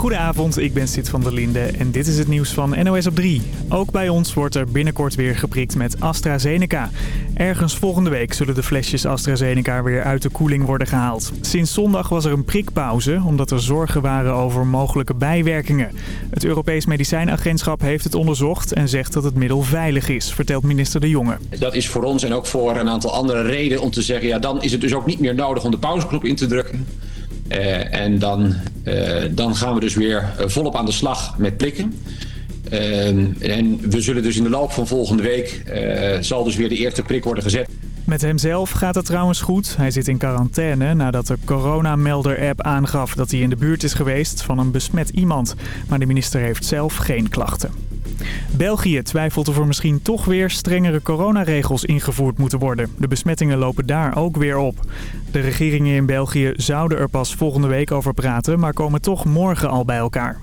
Goedenavond, ik ben Sid van der Linde en dit is het nieuws van NOS op 3. Ook bij ons wordt er binnenkort weer geprikt met AstraZeneca. Ergens volgende week zullen de flesjes AstraZeneca weer uit de koeling worden gehaald. Sinds zondag was er een prikpauze, omdat er zorgen waren over mogelijke bijwerkingen. Het Europees Medicijnagentschap heeft het onderzocht en zegt dat het middel veilig is, vertelt minister De Jonge. Dat is voor ons en ook voor een aantal andere redenen om te zeggen... ja, dan is het dus ook niet meer nodig om de pauzeknop in te drukken. Uh, en dan, uh, dan gaan we dus weer uh, volop aan de slag met prikken. en we zullen dus in de loop van volgende week... zal dus weer de eerste prik worden gezet. Met hemzelf gaat het trouwens goed. Hij zit in quarantaine nadat de coronamelder-app aangaf dat hij in de buurt is geweest van een besmet iemand. Maar de minister heeft zelf geen klachten. België twijfelt of er misschien toch weer strengere coronaregels ingevoerd moeten worden. De besmettingen lopen daar ook weer op. De regeringen in België zouden er pas volgende week over praten, maar komen toch morgen al bij elkaar.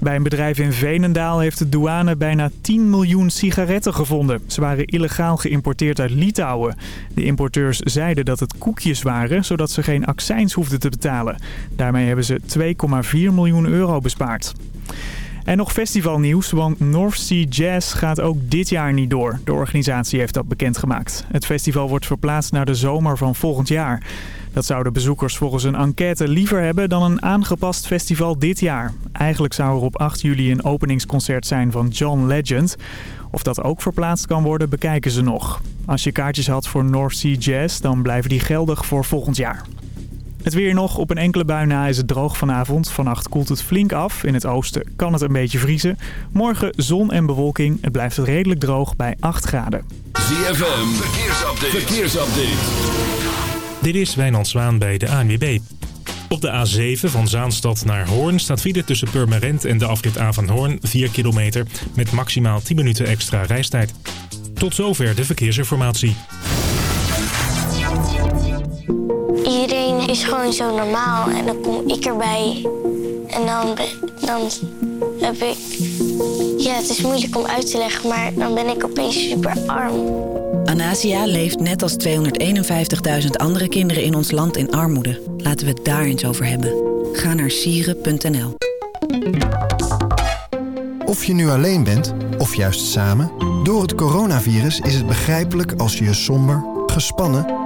Bij een bedrijf in Venendaal heeft de douane bijna 10 miljoen sigaretten gevonden. Ze waren illegaal geïmporteerd uit Litouwen. De importeurs zeiden dat het koekjes waren, zodat ze geen accijns hoefden te betalen. Daarmee hebben ze 2,4 miljoen euro bespaard. En nog festivalnieuws, want North Sea Jazz gaat ook dit jaar niet door. De organisatie heeft dat bekendgemaakt. Het festival wordt verplaatst naar de zomer van volgend jaar. Dat zouden bezoekers volgens een enquête liever hebben dan een aangepast festival dit jaar. Eigenlijk zou er op 8 juli een openingsconcert zijn van John Legend. Of dat ook verplaatst kan worden, bekijken ze nog. Als je kaartjes had voor North Sea Jazz, dan blijven die geldig voor volgend jaar. Het weer nog. Op een enkele bui na is het droog vanavond. Vannacht koelt het flink af. In het oosten kan het een beetje vriezen. Morgen zon en bewolking. Het blijft redelijk droog bij 8 graden. ZFM. Verkeersupdate. Verkeersupdate. Dit is Wijnand Zwaan bij de ANWB. Op de A7 van Zaanstad naar Hoorn staat file tussen Purmerend en de afrit A van Hoorn 4 kilometer met maximaal 10 minuten extra reistijd. Tot zover de verkeersinformatie. Is gewoon zo normaal en dan kom ik erbij. En dan, dan heb ik... Ja, het is moeilijk om uit te leggen, maar dan ben ik opeens super arm. Anasia leeft net als 251.000 andere kinderen in ons land in armoede. Laten we het daar eens over hebben. Ga naar sieren.nl Of je nu alleen bent, of juist samen... door het coronavirus is het begrijpelijk als je je somber, gespannen...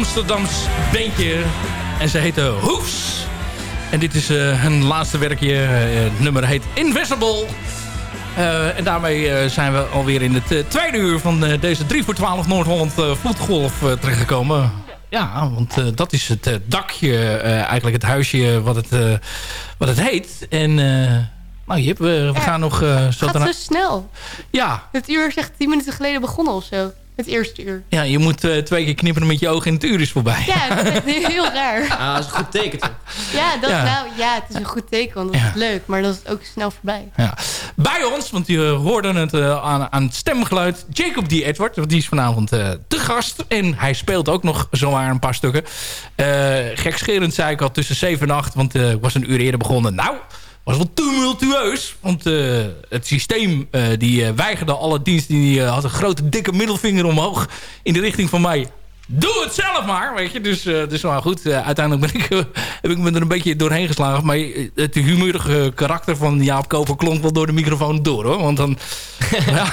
Amsterdams bandje. En ze heette Hoefs. En dit is uh, hun laatste werkje. het nummer heet Invisible. Uh, en daarmee uh, zijn we alweer in het uh, tweede uur van deze 3 voor 12 Noord-Holland vloedgolf terechtgekomen. Ja, want dat is het dakje, eigenlijk het huisje wat het, wat het heet. En nou Jip, we, we gaan nog... zo het gaat zo snel. Ja. Het uur is echt 10 minuten geleden begonnen of zo. Het eerste uur. Ja, je moet uh, twee keer knipperen met je ogen en het uur is voorbij. Ja, dat is heel raar. Ah, dat is een goed teken toch? Ja, dat, ja. Nou, ja, het is een goed teken, want dat ja. is leuk. Maar dat is ook snel voorbij. Ja. Bij ons, want je hoorde het uh, aan, aan het stemgeluid... Jacob D. Edward, die is vanavond uh, te gast. En hij speelt ook nog zowaar een paar stukken. gekscherend zei ik al tussen 7 en 8, want ik was een uur eerder begonnen. Nou was wel tumultueus. Want uh, het systeem uh, die uh, weigerde alle diensten. Die had een grote dikke middelvinger omhoog in de richting van mij. Doe het zelf maar, weet je. Dus, dus maar goed, uiteindelijk ben ik, heb ik me er een beetje doorheen geslagen. Maar het humorige karakter van Jaap Koper klonk wel door de microfoon door, hoor. Want dan... ja,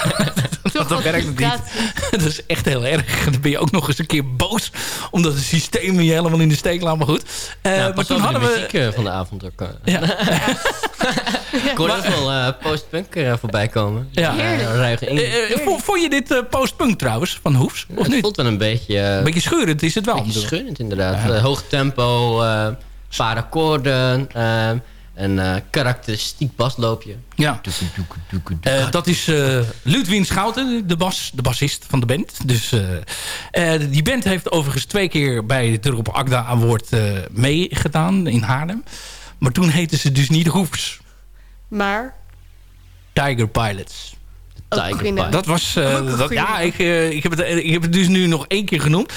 dat, dat werkt het niet. dat is echt heel erg. Dan ben je ook nog eens een keer boos. Omdat het systeem je helemaal in de steek laat. Maar goed. Uh, maar toen hadden we... muziek van de avond ook. Ja. Ik hoorde ook wel uh, postpunk uh, voorbij komen. Ja. Uh, vond je dit postpunk trouwens, van Hoefs? Of het niet? voelt wel een beetje... een beetje scheurend is het wel. Een beetje scheurend inderdaad. hoog tempo, paar akkoorden... Een uh, karakteristiek basloopje. Ja. Uh, dat is uh, Ludwien Schouten, de, bas, de bassist van de band. Dus, die band heeft overigens twee keer bij het Turk Agda Award meegedaan in Haarlem. Maar toen heette ze dus niet Hoefs. Maar? Tiger Pilots. Tiger Pilots. Dat was... dat, ja, ik, ik, heb het, ik heb het dus nu nog één keer genoemd.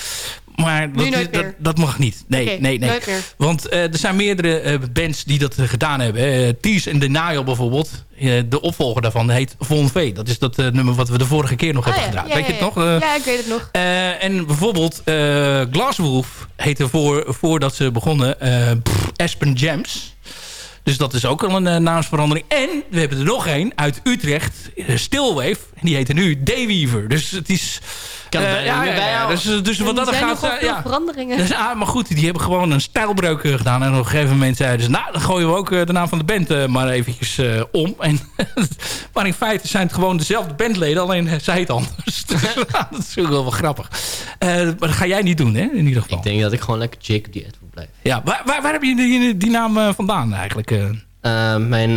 Maar dat, dat, dat, mag niet. Nee, okay, nee, nee. Want uh, er zijn meerdere uh, bands die dat gedaan hebben. Uh, Tees and Denial bijvoorbeeld. de opvolger daarvan heet Von V. Dat is dat nummer wat we de vorige keer nog oh, hebben ja, gedraaid. Ja, Weet je het nog? ja, ik weet het nog. en bijvoorbeeld Glasswolf heette voor, voordat ze begonnen pff, Aspen Jams. Dus dat is ook al een uh, naamsverandering. En we hebben er nog één uit Utrecht. Stillwave. En die heette nu Dayweaver. Dus het is... Kan uh, ja, ja, ja, Dus, dus wat dat gaat... Uh, ja. veranderingen. Dus, ah, maar goed, die hebben gewoon een stijlbreuk gedaan. En op een gegeven moment zeiden ze... Nou, dan gooien we ook de naam van de band maar eventjes om. En, maar in feite zijn het gewoon dezelfde bandleden. Alleen zij het anders. Dus, dat is ook wel, wel grappig. maar dat ga jij niet doen, hè? In ieder geval. Ik denk dat ik gewoon lekker Jacob die Ja, waar, waar, waar heb je die, die naam vandaan eigenlijk? mijn,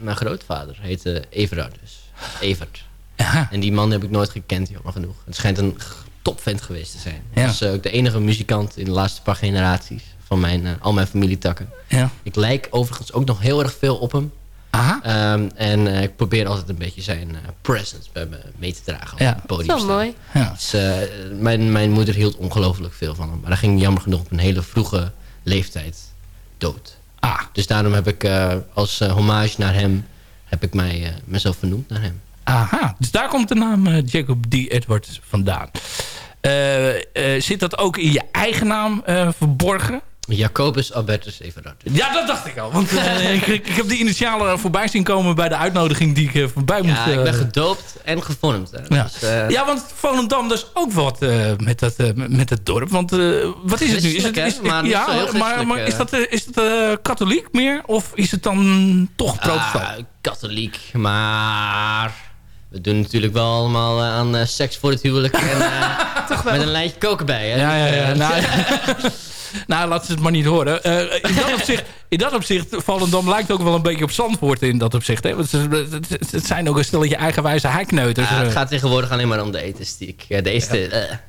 mijn grootvader heette Everard dus. Evert. Ja. En die man heb ik nooit gekend, jammer genoeg. Het schijnt een topvent geweest te zijn. Hij is ook de enige muzikant in de laatste paar generaties van mijn, uh, al mijn familietakken. Ja. Ik lijk overigens ook nog heel erg veel op hem. Aha. Um, en uh, ik probeer altijd een beetje zijn uh, presence bij me mee te dragen op ja. het podium. Zo mooi. Ja. Dus, mijn, mijn moeder hield ongelooflijk veel van hem. Maar hij ging jammer genoeg op een hele vroege leeftijd dood. Ah. Dus daarom heb ik als hommage naar hem... heb ik mij, mezelf vernoemd naar hem. Aha, dus daar komt de naam Jacob D. Edwards vandaan. Zit dat ook in je eigen naam verborgen? Jacobus Albertus Everard. Ja, dat dacht ik al. Want ik, ik, heb die initialen voorbij zien komen bij de uitnodiging die ik voorbij moest. Ja, ik ben gedoopt en gevormd. Hè. Ja. Dus, ja, want Volendam dus ook wat met, dat, met het dorp. Want wat is het nu? Is het, is, maar ja, maar, maar is dat, is dat katholiek meer? Of is het dan toch protestant? Ah, katholiek, maar we doen natuurlijk wel allemaal uh, aan uh, seks voor het huwelijk. En, uh, met een lijntje koken bij. Hè? Ja, ja, ja. nou, nou, laat ze het maar niet horen. in, dat opzicht, in dat opzicht, Volendam lijkt ook wel een beetje op Zandvoort in dat opzicht. Hè? Want het, het zijn ook een stelletje eigenwijze heikneuters. Ja, het gaat tegenwoordig alleen maar om de ethestiek. Ja, de este, ja.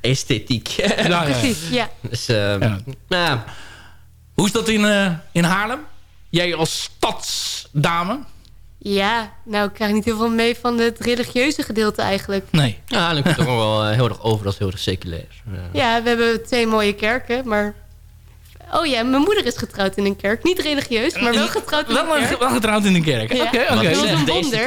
esthetiek. Ja, precies, ja. Dus, ja. Nou, Hoe is dat in, in Haarlem? Jij als stadsdame? Ja, nou ik krijg niet heel veel mee van het religieuze gedeelte eigenlijk. Nee. Ja, dan komt het ook wel heel erg over als heel erg seculair. Ja. ja, we hebben twee mooie kerken, maar... Oh ja, mijn moeder is getrouwd in een kerk. Niet religieus, maar wel getrouwd in wel een kerk. Wel getrouwd in een kerk. Oké, oké. Okay, okay. Het was een wonder.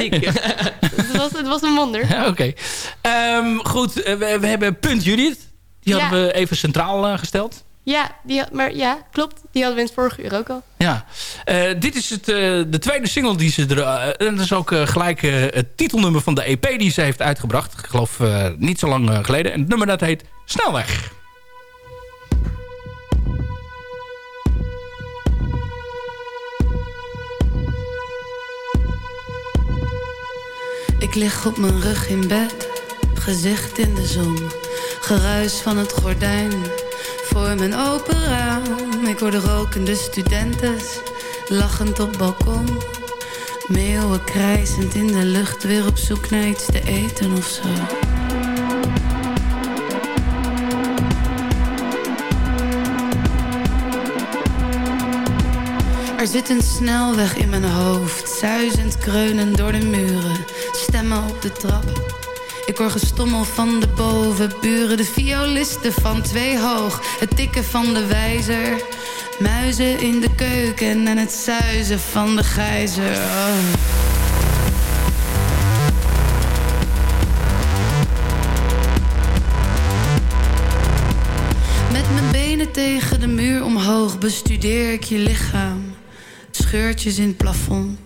het, was, het was een wonder. Oké. Okay. Um, goed, we, we, hebben Punt Judith. Die ja. hadden we even centraal uh, gesteld. Ja, die, had- maar ja, klopt. Die hadden we in het vorige uur ook al. Ja, Eh, dit is het, eh, de tweede single die ze er... eh, en dat is ook gelijk het titelnummer van de EP die ze heeft uitgebracht. Ik geloof eh, niet zo lang geleden. En het nummer dat heet Snelweg. Ik lig op mijn rug in bed, gezicht in de zon. Geruis van het gordijn voor mijn open raam. Ik hoor de rokende studenten, lachend op balkon. Meeuwen krijzend in de lucht, weer op zoek naar iets te eten of zo. Er zit een snelweg in mijn hoofd, zuizend kreunend door de muren, stemmen op de trap. Ik hoor gestommel van de bovenburen, de violisten van twee hoog, het tikken van de wijzer. Muizen in de keuken en het zuizen van de gijzer. Oh. Met mijn benen tegen de muur omhoog bestudeer ik je lichaam. Scheurtjes in het plafond.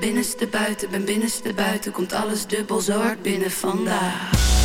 Binnenste buiten, ben binnenste buiten, komt alles dubbel zo hard binnen vandaag.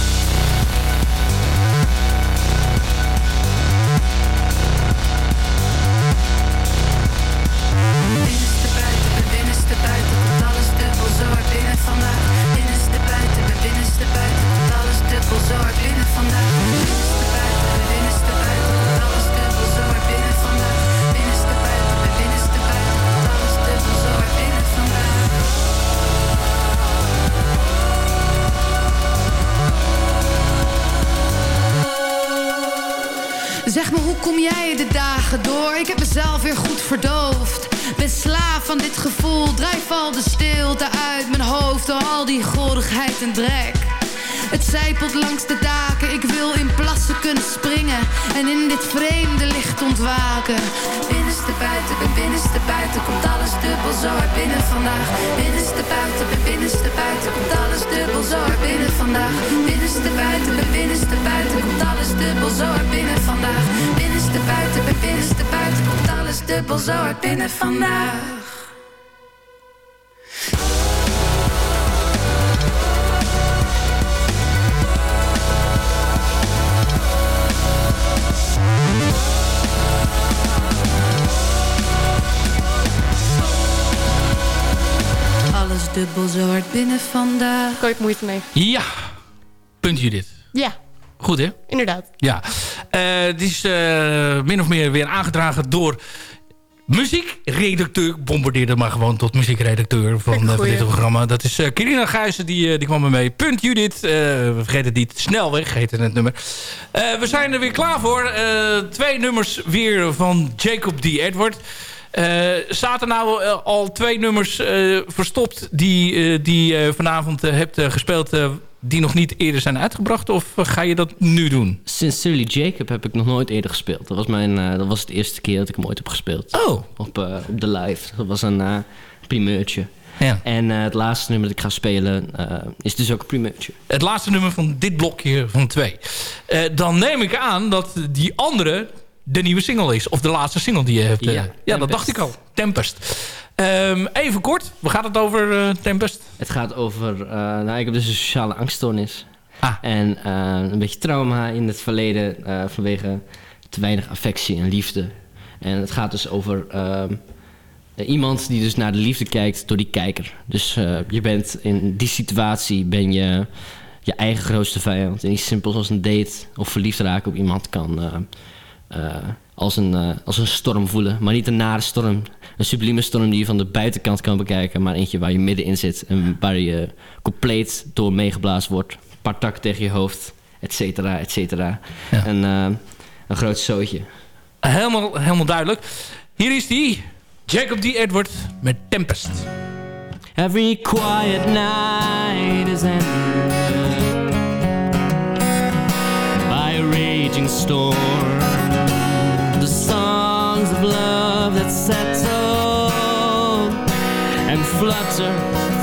Drek. Het zijpelt langs de daken, ik wil in plassen kunnen springen en in dit vreemde licht ontwaken. Binnenste buiten, ben binnenste buiten, komt alles dubbel zo hard binnen vandaag. Binnenste buiten, ben binnenste buiten, komt alles dubbel zo hard binnen vandaag. Binnenste buiten, ben binnenste buiten, komt alles dubbel zo hard binnen vandaag. Binnenste buiten, binnenste buiten, komt alles dubbel zo hard binnen vandaag. Zo hard binnen vandaag. Daar ik moeite mee. Ja, punt Judith. Ja, Goed hè? inderdaad. Ja. Eh, Het is eh, min of meer weer aangedragen door muziekredacteur. Ik bombardeerde maar gewoon tot muziekredacteur van, eh, van dit programma. Dat is eh Kirina Gijzen, die, eh, die kwam er mee. Punt Judith, eh, we vergeten het niet. Snelweg heette het nummer. Eh, we zijn er weer klaar voor. Eh, twee nummers weer van Jacob D. Edward. Eh zaten nou eh, al twee nummers eh, verstopt die, die je vanavond hebt gespeeld... die nog niet eerder zijn uitgebracht? Of ga je dat nu doen? Sincerely Jacob heb ik nog nooit eerder gespeeld. Dat was, mijn, dat was de eerste keer dat ik hem ooit heb gespeeld. Oh. Op, op de live. Dat was een primeurtje. Ja. En het laatste nummer dat ik ga spelen is dus ook een primeurtje. Het laatste nummer van dit blokje van twee. Dan neem ik aan dat die andere de nieuwe single is. Of de laatste single die je hebt. eh. Ja, ja, dat dacht ik al. Tempest. Ehm, even kort. Waar gaat het over, eh, Tempest? Het gaat over... eh, nou, ik heb dus een sociale angststoornis. Ah. En een beetje trauma in het verleden vanwege te weinig affectie en liefde. En het gaat dus over ehm, eh, iemand die dus naar de liefde kijkt door die kijker. Dus je bent in die situatie ben je je eigen grootste vijand. En iets simpels als een date of verliefd raken op iemand kan als, een, eh, als een storm voelen. Maar niet een nare storm. Een sublieme storm die je van de buitenkant kan bekijken. Maar eentje waar je middenin zit. En waar je compleet door meegeblazen wordt. Een paar takken tegen je hoofd. Et cetera, et cetera. En, eh, een groot zootje. Helemaal, helemaal duidelijk. Hier is die. Jacob D. Edward met Tempest. Every quiet night is ended by a raging storm. Of love that settle and flutter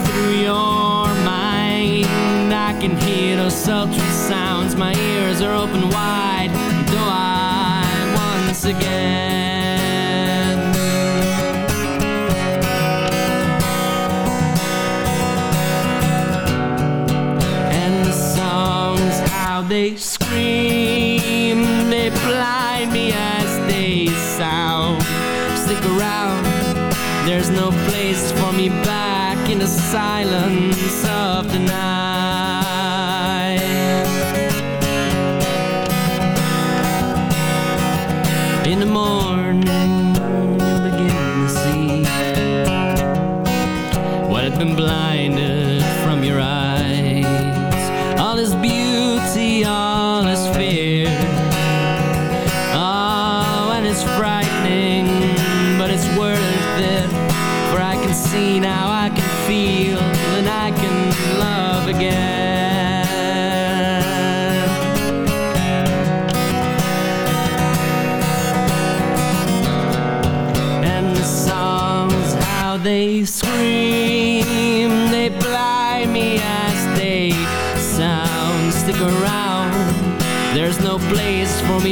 through your mind. I can hear those sultry sounds. My ears are open wide. Though I once again. And the songs, how they scream, they blind me. Stick around, there's no place for me back in the silence of the night. In the morning,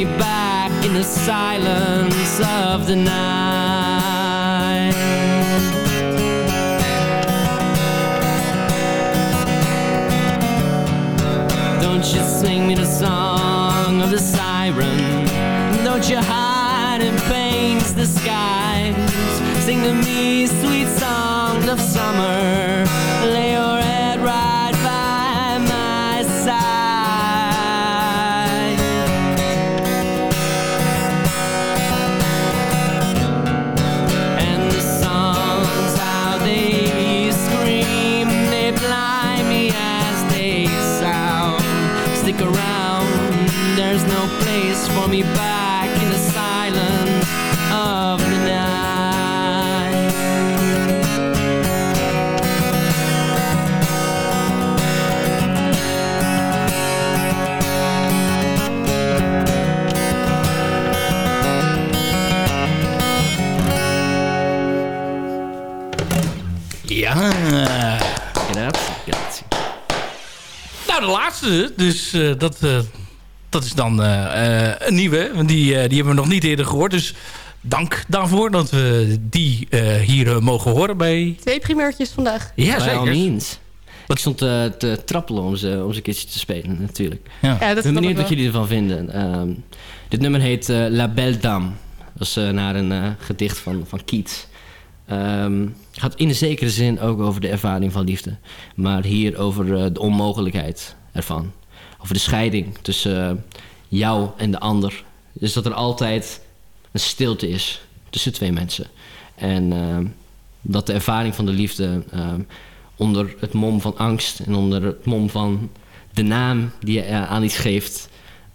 back in the silence of the night. Don't you sing me the song of the siren. Don't you hide in pain's disguise Sing to me sweet songs of summer. Lay me back in the silence of the night Ja. Grazie. Nou, de laatste. Dus eh, dat, eh, dat is dan eh, eh, een nieuwe. Want die, eh, die hebben we nog niet eerder gehoord. Dus dank daarvoor dat we die eh, hier mogen horen bij... Twee primeurtjes vandaag. Ja, zeker. Ik stond eh, te trappelen om ze, om ze een keertje te spelen, natuurlijk. Ja. Ja, Ik dat ben benieuwd wat jullie ervan vinden. Ehm, dit nummer heet eh, La Belle Dame. Dat is eh, naar een eh, gedicht van, van Keats. Ehm, het gaat in een zekere zin ook over de ervaring van liefde. Maar hier over eh, de onmogelijkheid ervan. Over de scheiding tussen eh, jou en de ander. Dus dat er altijd een stilte is tussen twee mensen. En ehm, dat de ervaring van de liefde ehm, onder het mom van angst en onder het mom van de naam die je eh, aan iets geeft,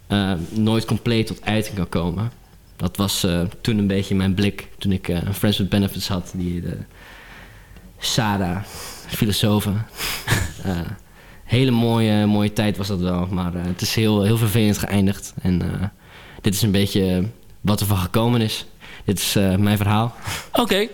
eh, nooit compleet tot uiting kan komen. Dat was eh, toen een beetje mijn blik toen ik eh, Friends with Benefits had, die de Sarah. Hele mooie, mooie tijd was dat wel, maar eh, het is heel, heel vervelend geëindigd. En eh, dit is een beetje wat er van gekomen is. Dit is eh, mijn verhaal. Oké.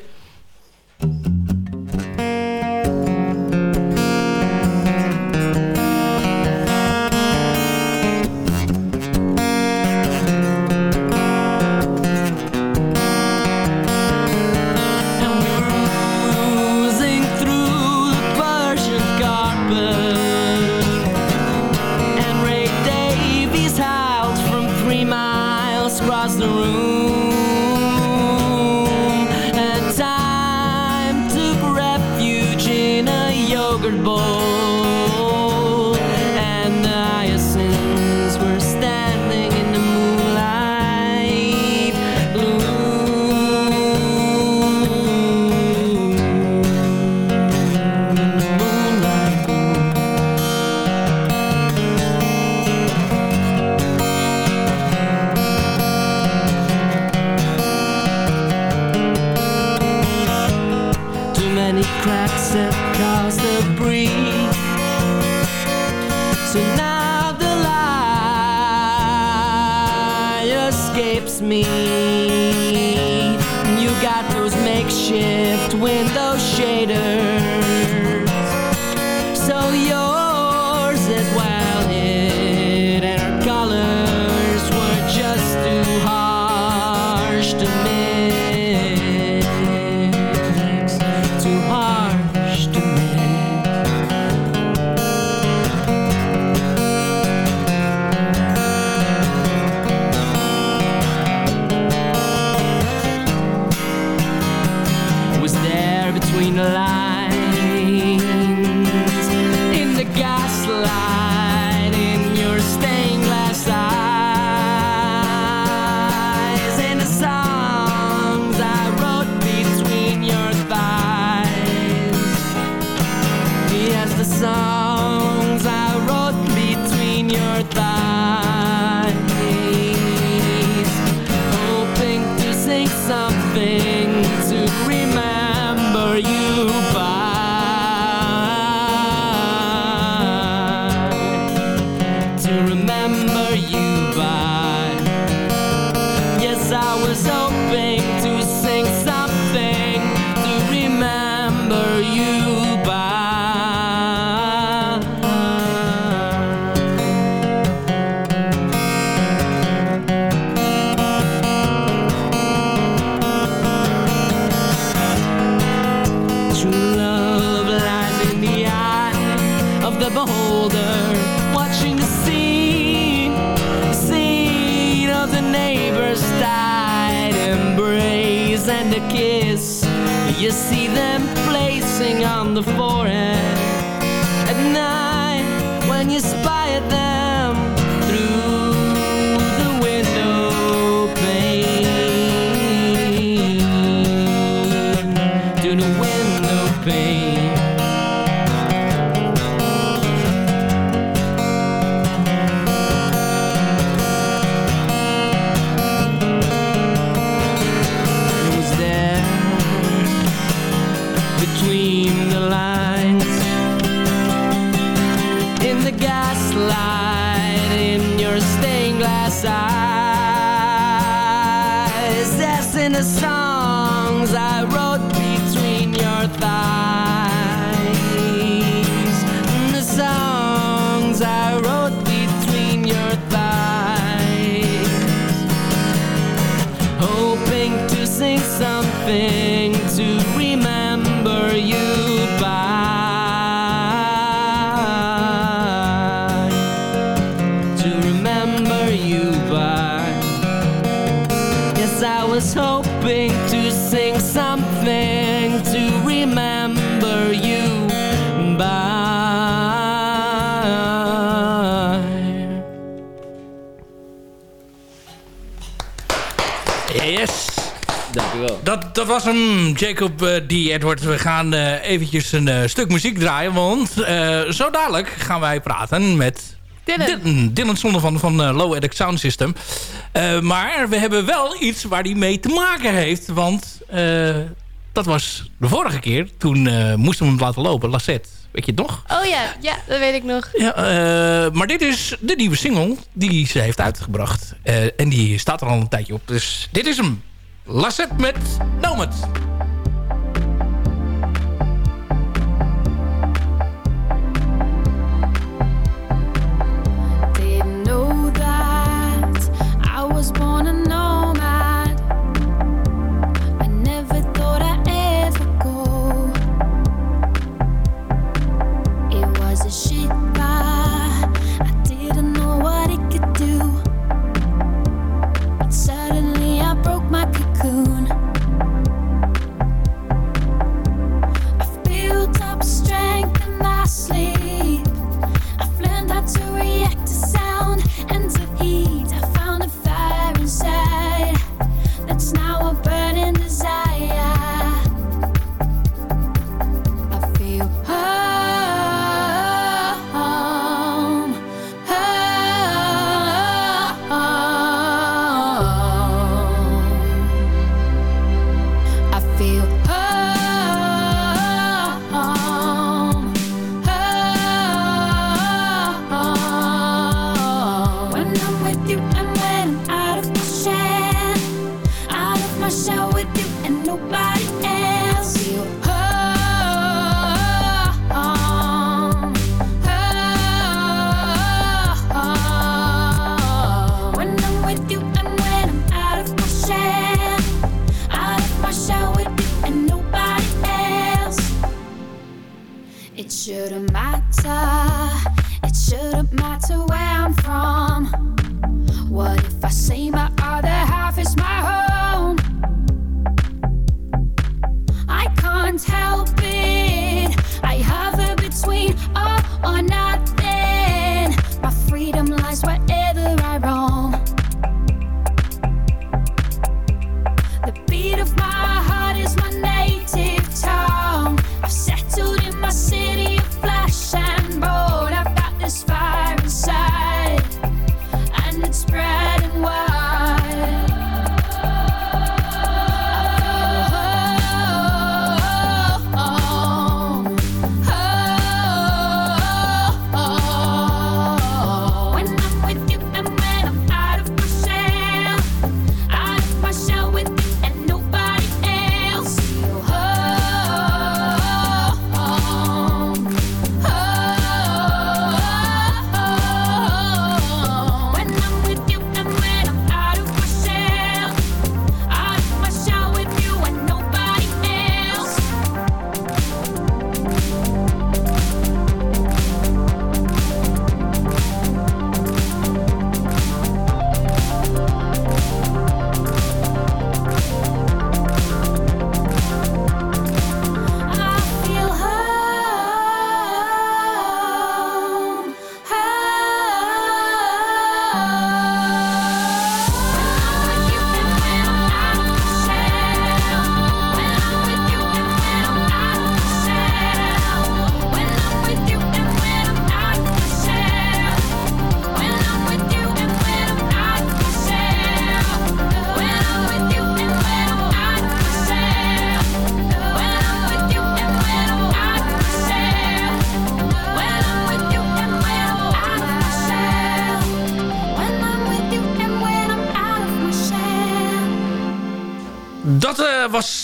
The room placing on the forehead I was hoping to sing something to remember you by. Yes. Dankjewel. Dat, dat was hem, Jacob eh, D. Edward. We gaan eh, eventjes een eh, stuk muziek draaien. Want eh, zo dadelijk gaan wij praten met Dylan. Dylan, Dylan Zondervan van eh, Low Edit Sound System. Eh, maar we hebben wel iets waar die mee te maken heeft. Want eh, dat was de vorige keer. Toen moesten we hem laten lopen. Lassette. Weet je het nog? Oh ja, ja, dat weet ik nog. Ja, maar dit is de nieuwe single die ze heeft uitgebracht. En die staat er al een tijdje op. Dus dit is hem. Lassette met Nomad.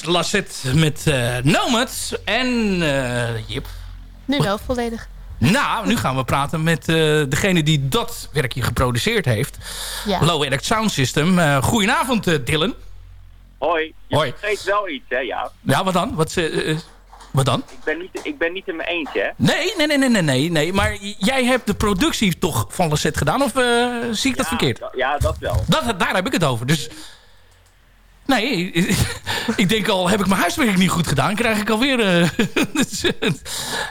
Lassette met eh Nomad en eh, Jip. Nu wel volledig. Nou, nu gaan we praten met eh, degene die dat werkje geproduceerd heeft. Ja. Low Edit Sound System. Eh goedenavond, Dylan. Hoi. Je Hoi. vergeet wel iets, hè, ja. Ja, wat dan? Wat, wat dan? Ik ben niet, ik ben niet in mijn eentje, hè. Nee, nee, nee, nee, nee, nee, nee. Maar jij hebt de productie toch van Lassette gedaan? Of eh, zie ik dat verkeerd? Ja, dat wel. Dat, daar heb ik het over. Dus nee, ik denk al, heb ik mijn huiswerk niet goed gedaan? Krijg ik alweer... dus,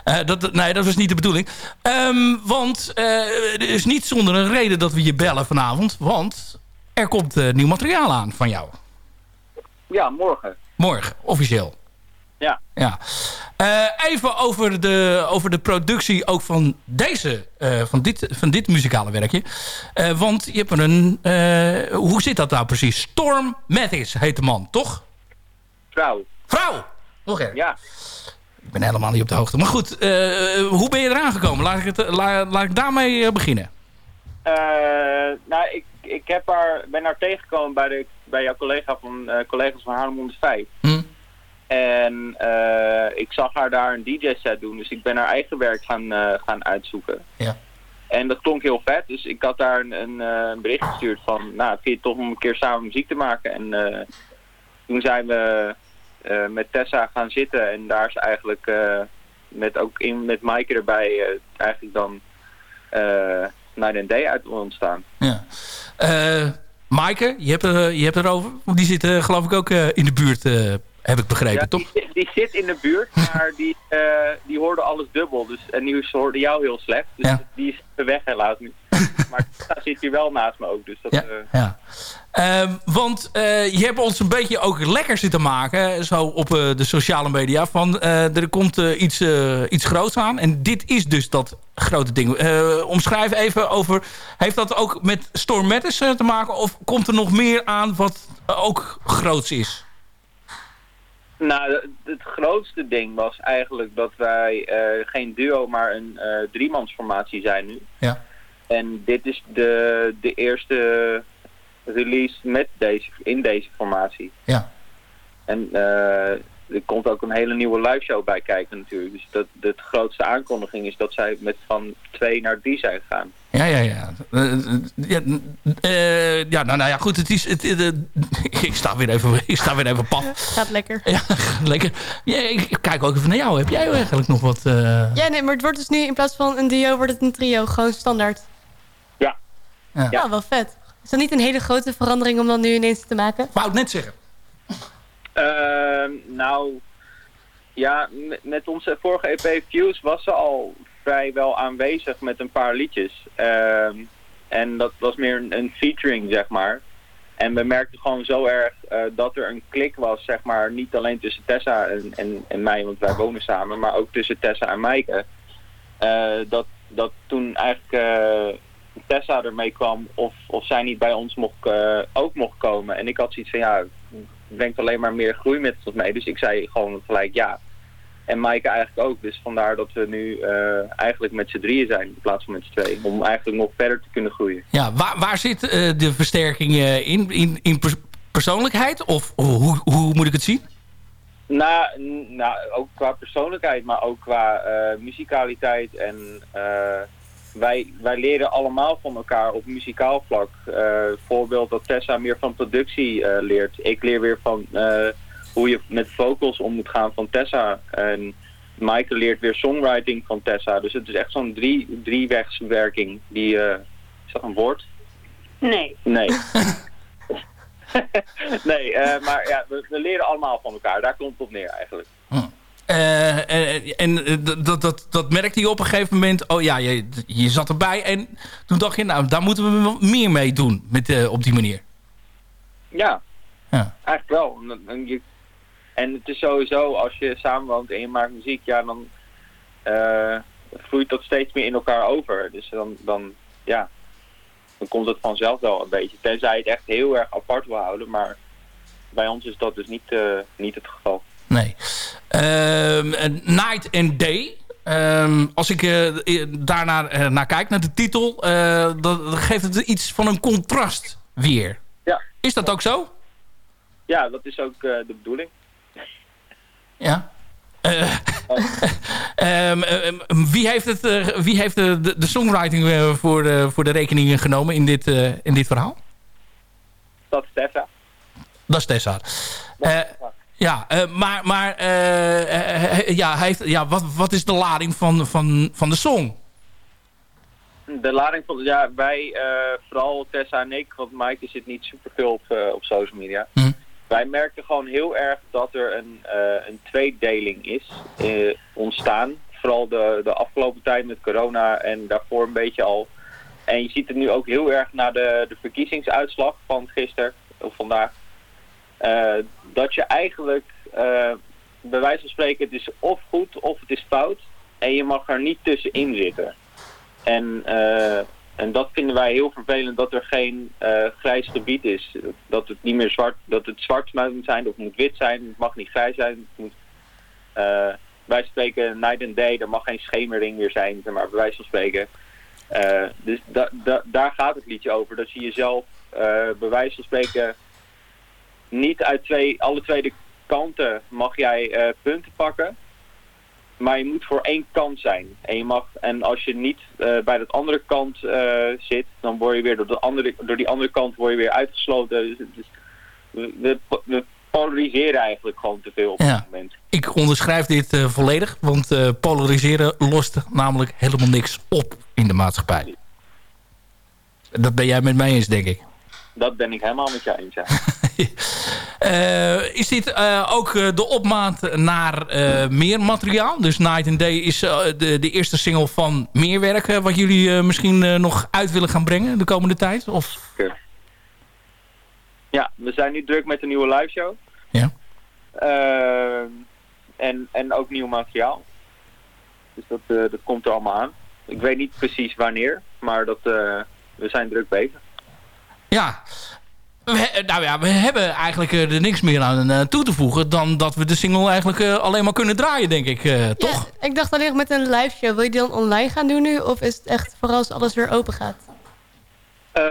eh, dat, nee, dat was niet de bedoeling. Ehm, want het is niet zonder een reden dat we je bellen vanavond. Want er komt nieuw materiaal aan van jou. Ja, morgen. Morgen, officieel. Ja. Ja. Eh, even over de, over de productie ook van deze, eh, van, dit, van dit muzikale werkje. Eh, want je hebt er een, hoe zit dat nou precies? Storm Mathis heet de man, toch? Vrouw. Vrouw! Nog erg. Ja. Ik ben helemaal niet op de hoogte. Maar goed, hoe ben je eraan gekomen? Laat ik, het, la- laat ik daarmee beginnen. Nou, ik, ik heb haar, ben haar tegengekomen bij, de, bij jouw collega van, collega's van Haarlem 105. Hm. En eh, ik zag haar daar een DJ-set doen, dus ik ben haar eigen werk gaan, eh, gaan uitzoeken. Ja. En dat klonk heel vet, dus ik had daar een, een, eh, een bericht gestuurd van, nou, vind je het tof om een keer samen muziek te maken? En toen zijn we met Tessa gaan zitten en daar is eigenlijk met ook in, met Maaike erbij eigenlijk dan Night and Day uit ontstaan. Ja. Maaike, je hebt, er, je hebt erover. Die zit geloof ik ook in de buurt, heb ik begrepen, Ja, toch? die, die zit in de buurt, maar die, eh, die hoorde alles dubbel. Dus, en die hoorde jou heel slecht. Dus Ja. die is weg helaas nu. maar Tessa zit hier wel naast me ook. Dus dat, Ja, eh, ja. Ehm, want eh, je hebt ons een beetje ook lekker zitten maken, zo op de sociale media, van er komt iets, iets groots aan. En dit is dus dat grote ding. Omschrijf even over, heeft dat ook met Storm Matters te maken? Of komt er nog meer aan wat ook groots is? Nou, het- grootste ding was eigenlijk dat wij eh, geen duo, maar een eh driemansformatie zijn nu. Ja. En dit is de, de eerste release met deze, in deze formatie. Ja. En eh, er komt ook een hele nieuwe live show bij kijken natuurlijk. Dus dat, de grootste aankondiging is dat zij met van twee naar drie zijn gegaan. Ja, ja, ja. Eh, eh, ja, eh, ja, nou, nou ja, goed. Het is, het, ik, sta weer even, ik sta weer even paf. Gaat lekker. Ja, lekker. Ja, ik kijk ook even naar jou. Heb jij eigenlijk nog wat... eh, Ja, nee, maar het wordt dus nu in plaats van een duo wordt het een trio. Gewoon standaard. Ja. Ja. Ja, wel vet. Is dat niet een hele grote verandering om dan nu ineens te maken? Wou het net zeggen. Ehm, nou, ja, met, onze vorige EP Fuse was ze al vrijwel aanwezig met een paar liedjes. Ehm, en dat was meer een, een featuring, zeg maar. En we merkten gewoon zo erg eh, dat er een klik was, zeg maar, niet alleen tussen Tessa en, en, en mij, want wij wonen samen, maar ook tussen Tessa en Maaike. Eh, dat, dat toen eigenlijk eh, Tessa ermee kwam of, of zij niet bij ons mocht, ook mocht komen. En ik had zoiets van, ja, brengt alleen maar meer groei met ons mee. Dus ik zei gewoon gelijk ja. En Maaike eigenlijk ook. Dus vandaar dat we nu eh, eigenlijk met z'n drieën zijn in plaats van met z'n tweeën. Om eigenlijk nog verder te kunnen groeien. Ja, waar, waar zit eh, de versterking eh, in? In, in pers- persoonlijkheid? Of hoe, hoe moet ik het zien? Nou, nou, ook qua persoonlijkheid, maar ook qua muzikaliteit. En wij, wij leren allemaal van elkaar op muzikaal vlak. Eh voorbeeld dat Tessa meer van productie eh, leert. Ik leer weer van eh, hoe je met vocals om moet gaan van Tessa. En Maaike leert weer songwriting van Tessa. Dus het is echt zo'n drie, driewegswerking. Die, is dat een woord? Nee. Nee. nee, maar ja, we, we leren allemaal van elkaar. Daar komt het op neer eigenlijk. Eh, eh, en eh, dat, dat, dat merkte je op een gegeven moment. Oh ja, je, je zat erbij. En toen dacht je, nou, daar moeten we meer mee doen. Met, op die manier. Ja, Ja. eigenlijk wel. En, en je, en het is sowieso, als je samenwoont en je maakt muziek, ja, dan eh, vloeit dat steeds meer in elkaar over. Dus dan, dan, ja, dan komt het vanzelf wel een beetje. Tenzij je het echt heel erg apart wil houden, maar bij ons is dat dus niet, niet het geval. Nee. Ehm, eh, Night and Day. Ehm, als ik eh, eh, daarnaar naar kijk, naar de titel... dan dan geeft het iets van een contrast weer. Ja. Is dat ook zo? Ja, dat is ook de bedoeling. Ja. Eh, ehm, wie heeft, het, wie heeft de, de, de songwriting voor, de, voor de rekening genomen in dit, in dit verhaal? Dat is Tessa. Dat is Tessa. Eh, ja, eh, maar, maar eh, eh, ja, hij heeft, ja, wat, wat is de lading van, van, van de song? De lading van, ja, wij, vooral Tessa en ik, want Maaike zit niet superveel op, op social media. Hm. Wij merken gewoon heel erg dat er een, een tweedeling is ontstaan. Vooral de, de afgelopen tijd met corona en daarvoor een beetje al. En je ziet het nu ook heel erg na de, de verkiezingsuitslag van gisteren of vandaag. Eh, dat je eigenlijk, eh, bij wijze van spreken, het is of goed of het is fout. En je mag er niet tussenin zitten. En, eh, en dat vinden wij heel vervelend, dat er geen grijs gebied is. Dat het niet meer zwart, dat het zwart moet zijn of moet wit zijn. Het mag niet grijs zijn. Het moet, wij spreken night and day, er mag geen schemering meer zijn, maar bij wijze van spreken. Dus da, da, daar gaat het liedje over. Dat je jezelf eh, bij wijze van spreken niet uit twee, alle twee de kanten mag jij eh, punten pakken. Maar je moet voor één kant zijn. En, je mag, en als je niet eh, bij dat andere kant eh, zit, dan word je weer door, de andere, door die andere kant word je weer uitgesloten. Dus, is- we, we, we polariseren eigenlijk gewoon te veel op Ja. dit moment. Ik onderschrijf dit volledig, want polariseren lost namelijk helemaal niks op in de maatschappij. Dat ben jij met mij eens, denk ik. Dat ben ik helemaal met jou eens. Ja. Eh, is dit eh, ook eh, de opmaat naar meer materiaal? Dus Night and Day is de, de eerste single van meer werk... wat jullie misschien nog uit willen gaan brengen de komende tijd? Of... ja, we zijn nu druk met een nieuwe live show. Ja. En, en ook nieuw materiaal. Dus dat, dat komt er allemaal aan. Ik weet niet precies wanneer, maar dat, we zijn druk bezig. Ja. We, he- nou ja, we hebben eigenlijk eh, er niks meer aan eh, toe te voegen... dan dat we de single eigenlijk eh, alleen maar kunnen draaien, denk ik. eh, toch? Ik dacht alleen met een live show. Wil je die dan online gaan doen nu? Of is het echt vooral als alles weer open gaat? Eh,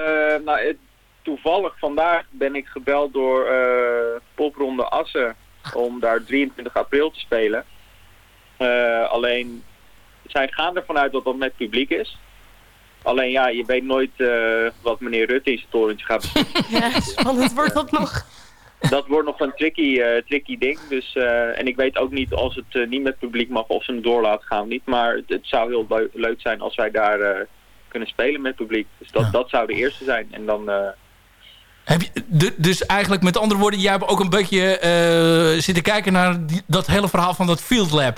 nou, het- toevallig vandaag ben ik gebeld door eh, Popronde Assen om daar 23 april te spelen. Eh, alleen, zij gaan ervan uit dat dat met publiek is. Alleen ja, je weet nooit eh, wat meneer Rutte in zijn torentje gaat beslissen. Ja, spannend wordt dat nog. dat wordt nog een tricky, eh, tricky ding. Dus, eh, en ik weet ook niet als het eh, niet met publiek mag of ze hem door laten gaan of niet. Maar het, het zou heel leu- leuk zijn als wij daar eh, kunnen spelen met publiek. Dus dat, dat zou de eerste zijn. En dan... eh, Heb je, du- dus eigenlijk met andere woorden, jij hebt ook een beetje eh, zitten kijken naar die- dat hele verhaal van dat Field Lab.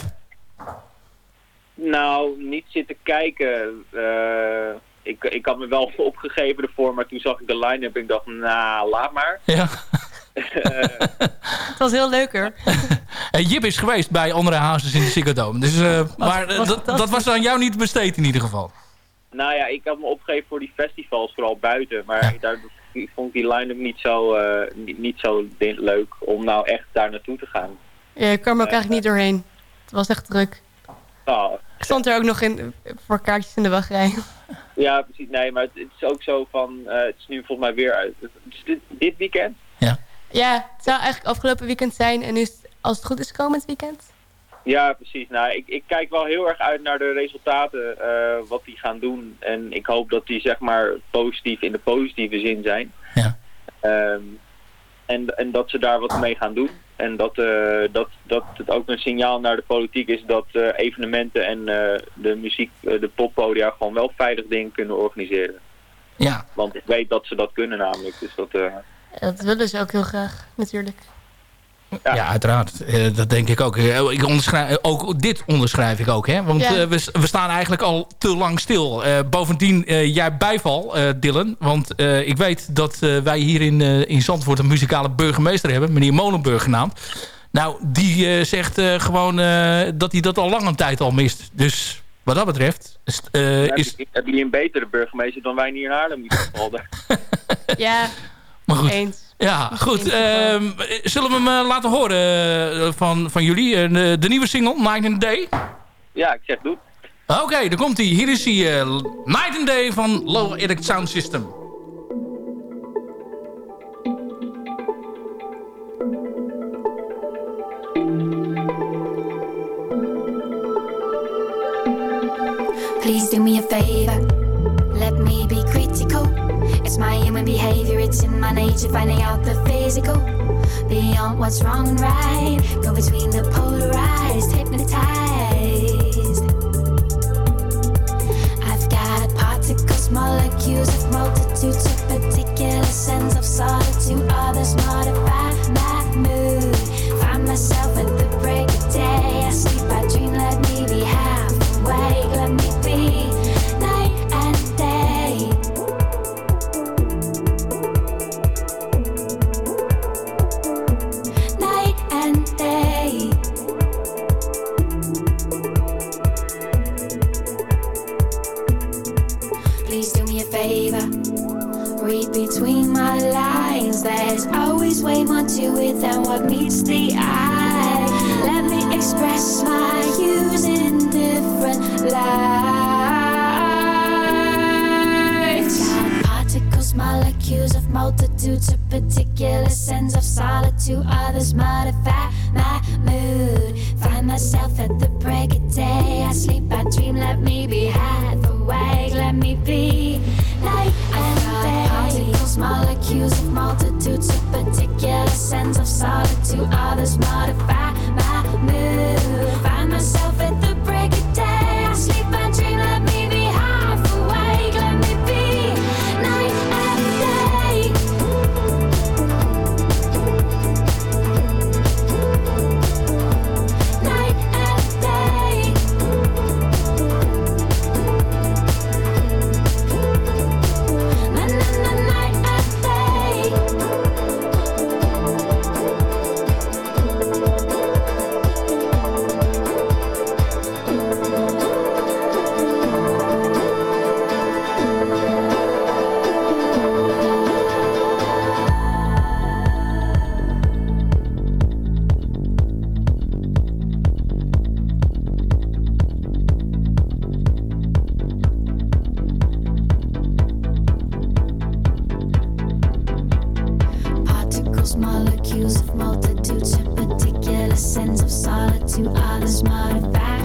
Nou, niet zitten kijken. Eh, ik, ik had me wel opgegeven ervoor, maar toen zag ik de line-up en ik dacht, nou, laat maar. Ja. Het was heel leuker. Eh, Jip is geweest bij andere houses in de Ziggo Dome. Dus, eh, maar eh, was dat- was aan jou niet besteed in ieder geval. Nou ja, ik had me opgegeven voor die festivals, vooral buiten. Maar daar vond ik die line-up niet zo, eh, niet, niet zo leuk om nou echt daar naartoe te gaan. Ja, ik kwam er ook eigenlijk niet doorheen. Het was echt druk. Oh, Ik stond er ook nog in, voor kaartjes in de wachtrij. ja, precies. Nee, maar het, het is ook zo van, eh, het is nu volgens mij weer uit. Is dit, dit weekend? Ja, het zou eigenlijk afgelopen weekend zijn. En nu is het, als het goed is, komend weekend. Ja, precies. Nou, ik, ik kijk wel heel erg uit naar de resultaten, eh, wat die gaan doen. En ik hoop dat die zeg maar positief in de positieve zin zijn. Ja. Ehm, en, en dat ze daar wat mee gaan doen. En dat, eh, dat, dat het ook een signaal naar de politiek is dat eh, evenementen en eh, de muziek, de poppodia gewoon wel veilig dingen kunnen organiseren. Ja. Want ik weet dat ze dat kunnen namelijk. Dus dat, eh, Dat willen ze ook heel graag, natuurlijk. Ja, uiteraard. Eh, dat denk ik ook. Eh, ik onderschrijf, ook dit onderschrijf ik ook. Hè? Want Ja. eh, we, we staan eigenlijk al te lang stil. Eh, bovendien, eh, jij bijval, eh, Dylan. Want eh, ik weet dat eh, wij hier in, eh, in Zandvoort een muzikale burgemeester hebben. Meneer Molenburg genaamd. Nou, die eh, zegt eh, gewoon eh, dat hij dat al lang een tijd al mist. Dus wat dat betreft... is- eh, heb, is, je, heb je een betere burgemeester dan wij hier in Haarlem. Ja, maar goed. eens. Ja, goed. ehm, zullen we hem eh, laten horen eh, van, van jullie? Eh, de, de nieuwe single, Night and Day. Ja, ik zeg doe. Oké, daar komt hij. Hier is hij. eh, Night and Day van Low Edict Sound System. Please do me a favor. Let me be critical. It's my human behavior, it's in my nature, finding out the physical. Beyond what's wrong and right. Go between the polarized, hypnotized. I've got particles, molecules of multitudes of particular sense of solitude. Others modify solitude others might have back.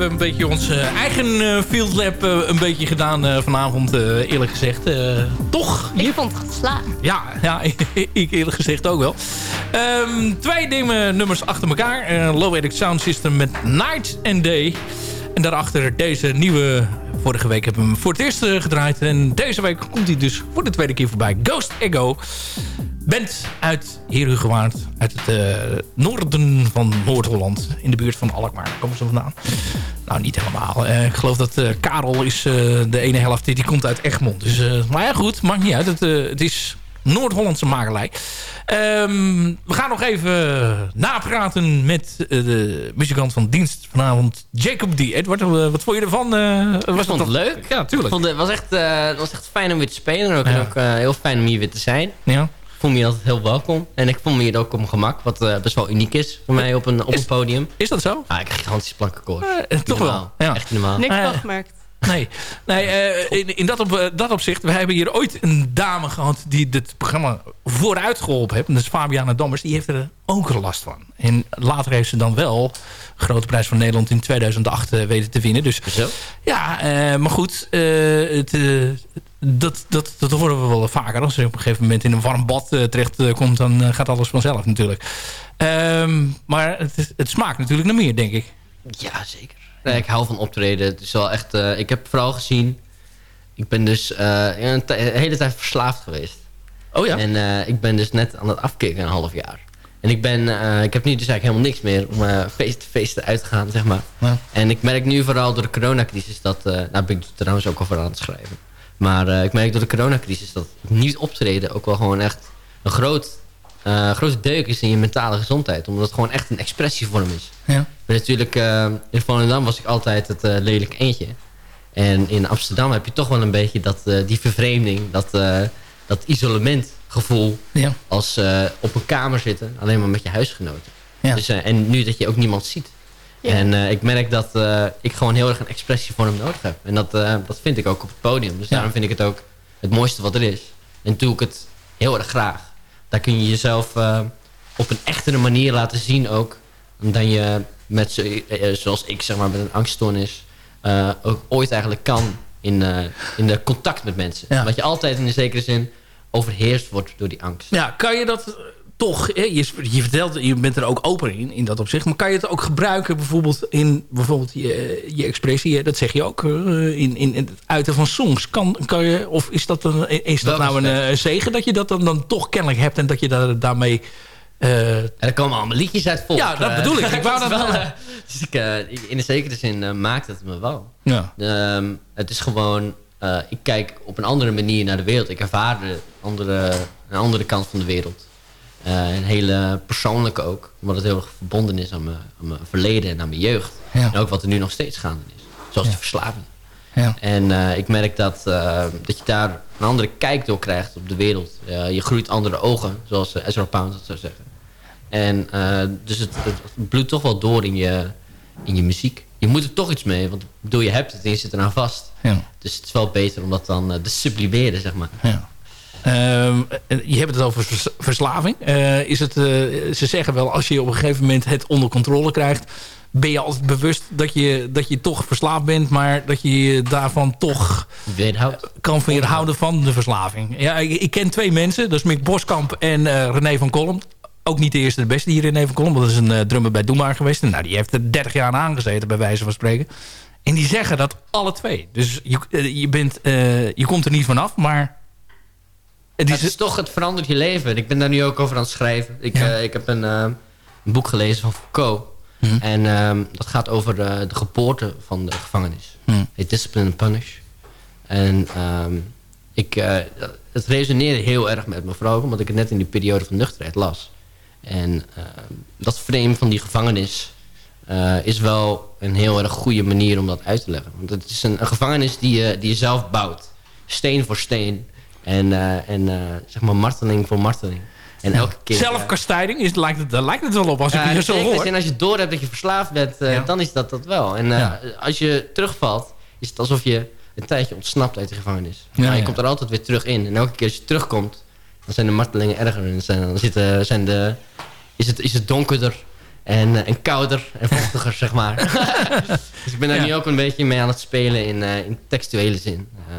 Hebben een beetje ons eh, eigen eh, field lab eh, een beetje gedaan vanavond, eerlijk gezegd. Toch? Ik vond het geslaagd. Ja, ja ik eerlijk gezegd ook wel. Ehm, twee dingen, nummers achter elkaar. Low Edit Sound System met Night and Day. En daarachter deze nieuwe... Vorige week hebben we hem voor het eerst gedraaid. En deze week komt hij dus voor de tweede keer voorbij. Ghost Ego. Bent uit Herugewaard. Uit het eh, noorden van Noord-Holland. In de buurt van Alkmaar. Daar komen ze vandaan. Nou, niet helemaal. Eh, ik geloof dat eh, Karel is de ene helft. Die, die komt uit Egmond. Dus, maar ja, goed. Maakt niet uit. Het, het is Noord-Hollandse makelij. Ehm, we gaan nog even napraten met de muzikant van dienst vanavond, Jacob D. Edward, wat vond je ervan? Was ik vond het leuk. Ja, tuurlijk. Ik vond het was echt, was echt fijn om weer te spelen. En ook, en ook heel fijn om hier weer te zijn. Ja. Ik voel me hier altijd heel welkom. En ik voel me hier ook op mijn gemak. Wat eh, best wel uniek is voor mij op een, op een podium. Is dat zo? Ah, ik krijg gigantische plankenkoorts. Eh, toch wel. Ja. Echt normaal. Niks Eh, van gemerkt. Nee, nee eh, in, in dat, op, eh, dat opzicht, we hebben hier ooit een dame gehad die dit programma vooruit geholpen heeft. En dat is Fabiana Dammers, die heeft er ook last van. En later heeft ze dan wel de Grote Prijs van Nederland in 2008 eh, weten te winnen. Dus Zo? ja, maar goed, het, dat, dat, dat horen we wel vaker. Als je op een gegeven moment in een warm bad eh, terecht komt, dan gaat alles vanzelf natuurlijk. Ehm, maar het, het smaakt natuurlijk naar meer, denk ik. Ja, zeker. Nee, ik hou van optreden. Het is wel echt... eh, ik heb vooral gezien... Ik ben dus eh, een, een hele tijd verslaafd geweest. Oh ja? En eh, ik ben dus net aan het afkicken een half jaar. En ik, ben, ik heb nu dus eigenlijk helemaal niks meer om feest, feesten uit te gaan, zeg maar. Ja. En ik merk nu vooral door de coronacrisis dat... nou ben ik trouwens ook al voor aan het schrijven. Maar ik merk door de coronacrisis dat niet optreden ook wel gewoon echt een groot, eh, grote deuk is in je mentale gezondheid. Omdat het gewoon echt een expressievorm is. Ja. Ben natuurlijk, eh, in Volendam was ik altijd het eh lelijk eentje. En in Amsterdam heb je toch wel een beetje dat, eh, die vervreemding, dat, eh, dat isolementgevoel. Ja. Als eh, op een kamer zitten, alleen maar met je huisgenoten. Ja. Dus, en nu dat je ook niemand ziet. Ja. En eh, ik merk dat eh, ik gewoon heel erg een expressievorm nodig heb. En dat, eh, dat vind ik ook op het podium. Dus Ja. daarom vind ik het ook het mooiste wat er is. En doe ik het heel erg graag. Daar kun je jezelf eh, op een echtere manier laten zien ook. Dan je met, eh, eh, zoals ik zeg maar, met een angststoornis... ook ooit eigenlijk kan in, in de contact met mensen. Ja. Je altijd in een zekere zin overheerst wordt door die angst. Ja, kan je dat toch... Je, je vertelt, je bent er ook open in, in dat opzicht. Maar kan je het ook gebruiken bijvoorbeeld in bijvoorbeeld je, je expressie? Dat zeg je ook, eh, in, in het uiten van songs. Kan, kan je, of is dat, een, is dat Welk nou een eh, zegen dat je dat dan, dan toch kennelijk hebt... en dat je daar, daarmee... eh, En er komen allemaal liedjes uit voort. Ja, dat bedoel ik. Ik wou dat- wel, dus ik, in een zekere zin maakt het me wel. ja. Ehm, het is gewoon... ik kijk op een andere manier naar de wereld. Ik ervaar de andere, een andere kant van de wereld. Eh, een hele persoonlijke ook. Omdat het heel erg verbonden is aan mijn, aan mijn verleden en aan mijn jeugd. Ja. En ook wat er nu nog steeds gaande is. Zoals de verslaving. Ja. En eh, ik merk dat, eh, dat je daar een andere kijk door krijgt op de wereld. Je groeit andere ogen, zoals Ezra Pound dat zou zeggen. En dus het, het bloedt toch wel door in je, in je muziek. Je moet er toch iets mee, want bedoel, je hebt het en je zit eraan vast. Ja. Dus het is wel beter om dat dan te sublimeren, zeg maar. Ja. Ehm, je hebt het over vers- verslaving. Eh, is het, eh, ze zeggen wel, als je op een gegeven moment het onder controle krijgt... ben je altijd bewust dat je, dat je toch verslaafd bent... maar dat je je daarvan toch kan weerhouden van de verslaving. Ja, ik, ik ken twee mensen, dat is Mick Boskamp en eh, René van Kolm. Ook niet de eerste de beste, die René van Kolm. want Dat is een eh, drummer bij Doe Maar geweest. En, nou, die heeft er 30 jaar aan aangezeten, bij wijze van spreken. En die zeggen dat alle twee. Dus je, eh, je, bent, eh, je komt er niet vanaf, maar... Het Het is toch, het verandert je leven. Ik ben daar nu ook over aan het schrijven. Ik, eh, ik heb een, eh, een boek gelezen van Foucault. Mhm. En ehm, dat gaat over eh, de geboorte van de gevangenis. Mhm. Discipline and Punish. En ehm, ik, het resoneerde heel erg met me. Vooral omdat ik het net in die periode van nuchterheid las. En ehm, dat frame van die gevangenis... is wel een heel erg goede manier om dat uit te leggen. Want het is een, een gevangenis die je, die je zelf bouwt. Steen voor steen. En, eh, en eh, zeg maar marteling voor marteling. En elke keer... Zelfkastijding, is, lijkt het, lijkt het wel op als ik je zo hoor. En als je door hebt dat je verslaafd bent, eh, dan is dat dat wel. En eh, als je terugvalt, is het alsof je een tijdje ontsnapt uit de gevangenis. Ja, maar je ja. komt er altijd weer terug in. En elke keer als je terugkomt, dan zijn de martelingen erger. En zijn, dan zitten, zijn de, is, het, is het donkerder. En, eh, en kouder en vochtiger, zeg maar. dus ik ben daar Ja. nu ook een beetje mee aan het spelen in, eh, in textuele zin. Eh,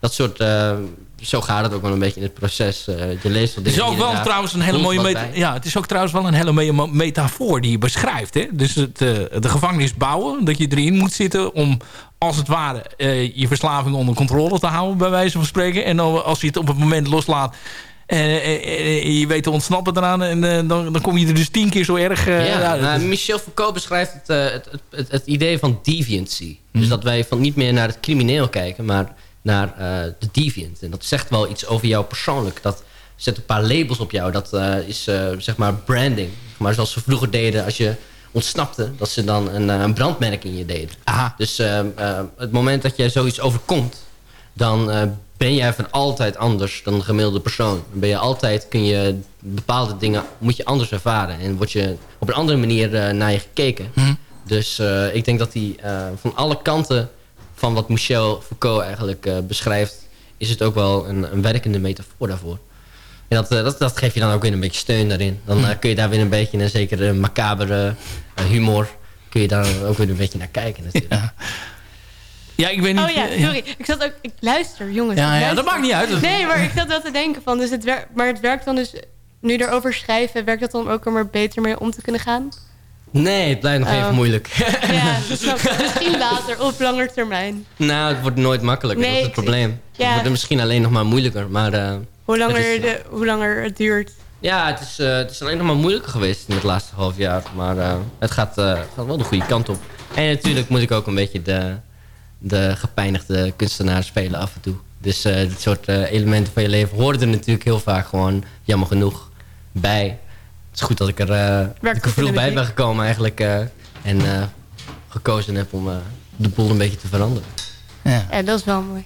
dat soort... eh, zo gaat het ook wel een beetje in het proces. Eh, je leest Het is ook wel trouwens een hele mooie wat meta- bij. ja, het is ook trouwens wel een hele mooie mo- metafoor die je beschrijft. Hè? Dus het, eh, de gevangenis bouwen, dat je erin moet zitten om als het ware eh, je verslaving onder controle te houden, bij wijze van spreken. En dan, als je het op het moment loslaat. En je weet te ontsnappen eraan. En dan, dan kom je er dus tien keer zo erg ja, uit. nou, Michel Foucault beschrijft het, het, het, het, idee van deviancy. Dus dat wij van niet meer naar het crimineel kijken, maar naar eh, de deviant. En dat zegt wel iets over jou persoonlijk. Dat zet een paar labels op jou. Dat eh, is eh, zeg maar branding. Maar zoals ze vroeger deden als je ontsnapte, dat ze dan een, een brandmerk in je deden. Dus het moment dat je zoiets overkomt, dan ben jij van altijd anders dan de gemiddelde persoon. Dan ben je altijd, kun je bepaalde dingen, moet je anders ervaren. En word je op een andere manier naar je gekeken. Dus eh, ik denk dat eh, van alle kanten van wat Michel Foucault eigenlijk eh, beschrijft... is het ook wel een, een werkende metafoor daarvoor. En dat, eh, dat, dat geeft je dan ook weer een beetje steun daarin. Dan eh, kun je daar weer een beetje een zekere macabere humor... kun je daar ook weer een beetje naar kijken natuurlijk. Ja, ik weet niet... Oh ja, sorry. Ik zat ook... Ik luister, jongens. Ja, ja, dat maakt niet uit. Nee, maar ik zat wel te denken van... Dus het werkt, maar het werkt dan dus... Nu erover schrijven, werkt dat dan ook om er beter mee om te kunnen gaan? Nee, het blijft nog Oh. even moeilijk. Ja, dus misschien later, op langer termijn. nou, het wordt nooit makkelijker. Nee, dat is het probleem. ja. Het wordt misschien alleen nog maar moeilijker. Maar, eh, Hoe langer, het is- de, hoe langer het duurt. Ja, het is, eh, het is alleen nog maar moeilijker geweest in het laatste half jaar. Maar eh, het gaat, eh, het gaat wel de goede kant op. En natuurlijk moet ik ook een beetje de, de gepijnigde kunstenaar spelen af en toe. Dus eh, dit soort eh, elementen van je leven horen er natuurlijk heel vaak gewoon, jammer genoeg, bij. Het is goed dat ik er, eh, dat ik er vroeg bij ben gekomen eigenlijk. eh, en eh, gekozen heb om eh, de boel een beetje te veranderen. Ja. Ja, dat is wel mooi.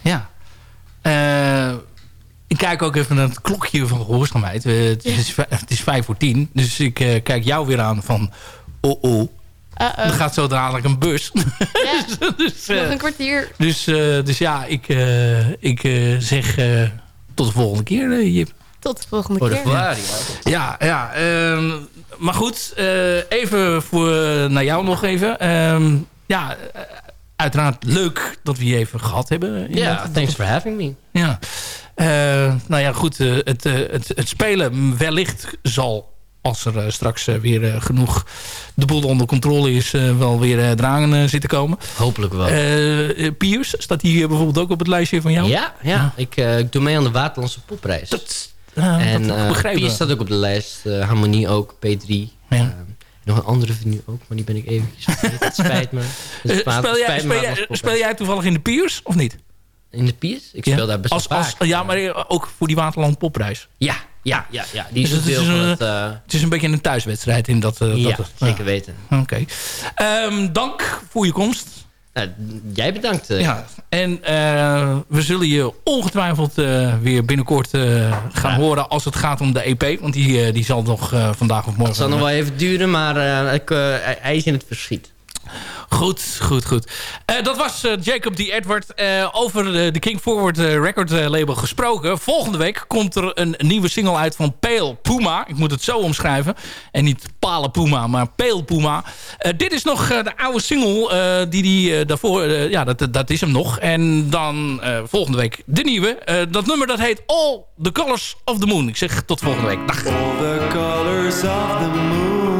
Ja. Eh, ik kijk ook even naar het klokje van gehoorzaamheid. Eh, het, is, het is vijf voor tien. Dus ik eh, kijk jou weer aan van... Oh oh. Er gaat zo dadelijk een bus. Ja, dus, eh, nog een kwartier. dus, eh, dus ja, ik, eh, ik eh, zeg eh, tot de volgende keer, Jip. Tot de volgende Voor de keer. Ja, ja. ehm, maar goed, eh, even voor, naar jou nog even. Ehm, ja, eh, uiteraard leuk dat we je even gehad hebben. Ja, thanks for having me. Ja. Eh, nou ja, goed. eh, het, eh, het, het spelen wellicht zal, als er eh, straks eh, weer eh, genoeg de boel onder controle is, eh, wel weer eh, eh, zitten komen. Hopelijk wel. Eh, eh, Piers, staat die eh, bijvoorbeeld ook op het lijstje van jou? Ja, ja. Ik, eh, ik doe mee aan de Waterlandse Popprijs. Dat, eh, en Piers we. staat ook op de lijst. eh, Harmonie ook, P3. Eh, nog een andere nu ook, maar die ben ik eventjes. Het spijt me. Het speel, jij, spijt speel, jij, speel jij toevallig in de Piers of niet? In de Piers? Ik Ja. speel daar best als, als, vaak. Ja, maar eh, ook voor die Waterland Popprijs. Ja, ja, ja, ja. Die is Dus het deel is een- het... Het is een beetje een thuiswedstrijd in dat... ja, dat zeker weten. Oké. Ehm, dank voor je komst. Nou, jij bedankt. eh. Ja, en eh, we zullen je ongetwijfeld eh, weer binnenkort gaan horen als het gaat om de EP. Want die, die zal nog vandaag of morgen... Het zal nog wel even duren, maar ik, hij is in het verschiet. Goed, goed, goed. Eh, dat was eh, Jacob D. Edward. Eh, over de, King Forward record label gesproken. Volgende week komt er een nieuwe single uit van Pale Puma. Ik moet het zo omschrijven. En niet Pale Puma, maar Pale Puma. Dit is nog de oude single die die daarvoor... ja, dat, dat is hem nog. En dan volgende week de nieuwe. Dat nummer dat heet All the Colors of the Moon. Ik zeg tot volgende week. Dag. All the colors of the moon